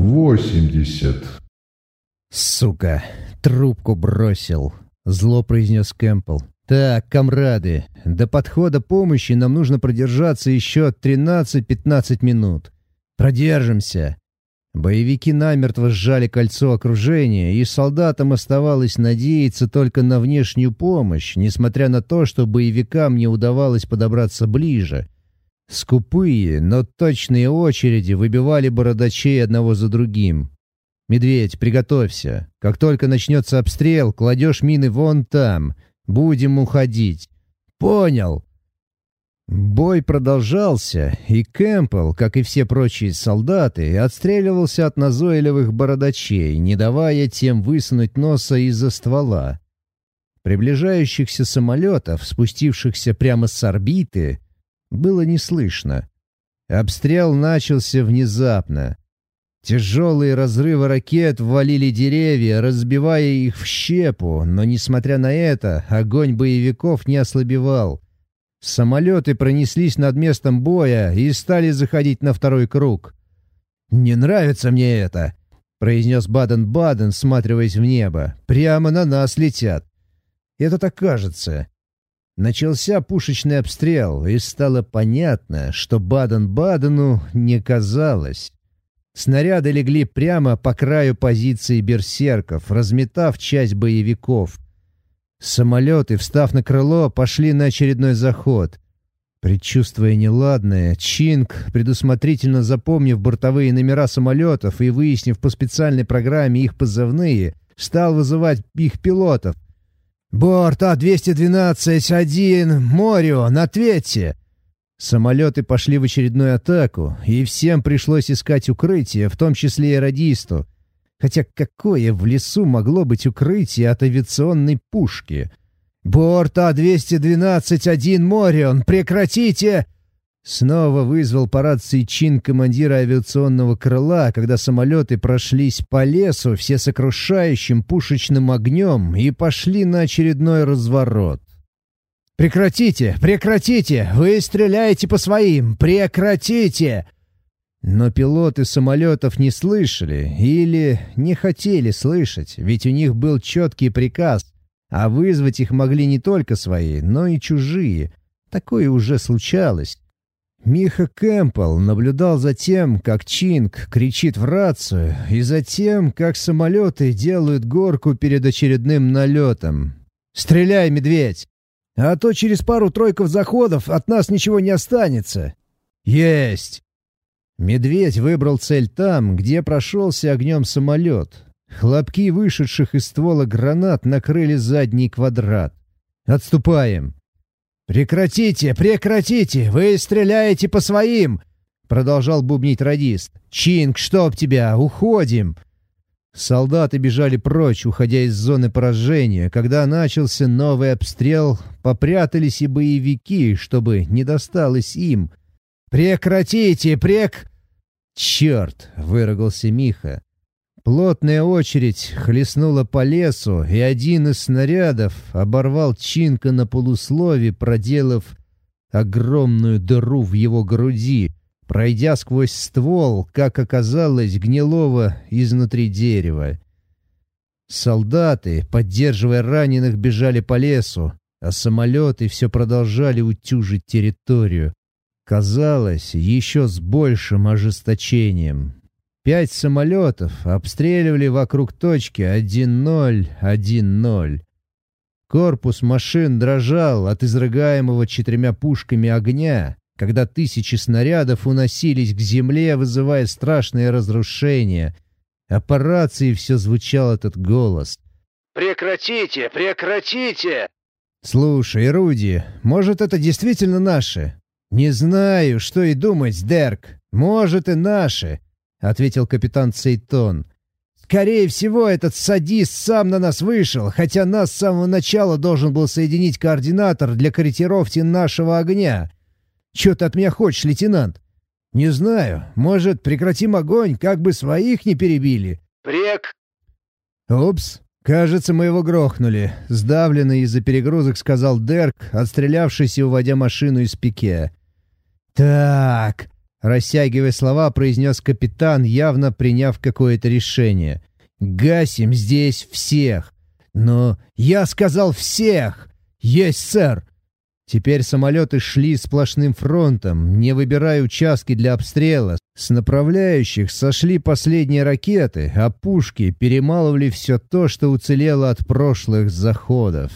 восемьдесят. «Сука! Трубку бросил!» — зло произнес Кэмпбелл. «Так, комрады, до подхода помощи нам нужно продержаться еще 13-15 минут. Продержимся!» Боевики намертво сжали кольцо окружения, и солдатам оставалось надеяться только на внешнюю помощь, несмотря на то, что боевикам не удавалось подобраться ближе. Скупые, но точные очереди выбивали бородачей одного за другим. «Медведь, приготовься. Как только начнется обстрел, кладешь мины вон там. Будем уходить». «Понял!» Бой продолжался, и Кэмпбелл, как и все прочие солдаты, отстреливался от назойливых бородачей, не давая тем высунуть носа из-за ствола. Приближающихся самолетов, спустившихся прямо с орбиты, было не слышно. Обстрел начался внезапно. Тяжелые разрывы ракет ввалили деревья, разбивая их в щепу, но, несмотря на это, огонь боевиков не ослабевал — Самолеты пронеслись над местом боя и стали заходить на второй круг. «Не нравится мне это», — произнес Баден-Баден, всматриваясь в небо. «Прямо на нас летят». «Это так кажется». Начался пушечный обстрел, и стало понятно, что Баден-Бадену не казалось. Снаряды легли прямо по краю позиции берсерков, разметав часть боевиков — Самолеты, встав на крыло, пошли на очередной заход. Предчувствуя неладное, Чинг, предусмотрительно запомнив бортовые номера самолетов и выяснив по специальной программе их позывные, стал вызывать их пилотов. «Борт А-212-1, Морион, ответьте!» Самолеты пошли в очередную атаку, и всем пришлось искать укрытие, в том числе и радисту. Хотя какое в лесу могло быть укрытие от авиационной пушки? «Борт А-212-1 Морион, прекратите!» Снова вызвал по рации чин командира авиационного крыла, когда самолеты прошлись по лесу всесокрушающим пушечным огнем и пошли на очередной разворот. «Прекратите! Прекратите! Вы стреляете по своим! Прекратите!» Но пилоты самолетов не слышали или не хотели слышать, ведь у них был четкий приказ, а вызвать их могли не только свои, но и чужие. Такое уже случалось. Миха Кэмпбелл наблюдал за тем, как Чинг кричит в рацию, и за тем, как самолеты делают горку перед очередным налетом. «Стреляй, медведь! А то через пару-тройков заходов от нас ничего не останется!» «Есть!» Медведь выбрал цель там, где прошелся огнем самолет. Хлопки вышедших из ствола гранат накрыли задний квадрат. «Отступаем!» «Прекратите! Прекратите! Вы стреляете по своим!» Продолжал бубнить радист. «Чинг, чтоб тебя! Уходим!» Солдаты бежали прочь, уходя из зоны поражения. Когда начался новый обстрел, попрятались и боевики, чтобы не досталось им. «Прекратите! Прек...» «Черт!» — выругался Миха. Плотная очередь хлестнула по лесу, и один из снарядов оборвал Чинка на полуслове, проделав огромную дыру в его груди, пройдя сквозь ствол, как оказалось, гнилого изнутри дерева. Солдаты, поддерживая раненых, бежали по лесу, а самолеты все продолжали утюжить территорию. Казалось, еще с большим ожесточением. Пять самолетов обстреливали вокруг точки 1-0, 1-0. Корпус машин дрожал от изрыгаемого четырьмя пушками огня, когда тысячи снарядов уносились к земле, вызывая страшные разрушения. А по рации все звучал этот голос. «Прекратите! Прекратите!» «Слушай, Руди, может, это действительно наши? «Не знаю, что и думать, Дерк. Может, и наши», — ответил капитан Цейтон. «Скорее всего, этот садист сам на нас вышел, хотя нас с самого начала должен был соединить координатор для корректировки нашего огня. Чего ты от меня хочешь, лейтенант?» «Не знаю. Может, прекратим огонь, как бы своих не перебили?» «Прек...» «Упс. Кажется, мы его грохнули», — сдавленный из-за перегрузок сказал Дерк, отстрелявшись и уводя машину из пике. «Так», Растягивая слова, произнес капитан, явно приняв какое-то решение. «Гасим здесь всех!» «Но я сказал всех!» «Есть, сэр!» Теперь самолеты шли сплошным фронтом, не выбирая участки для обстрела. С направляющих сошли последние ракеты, а пушки перемалывали все то, что уцелело от прошлых заходов.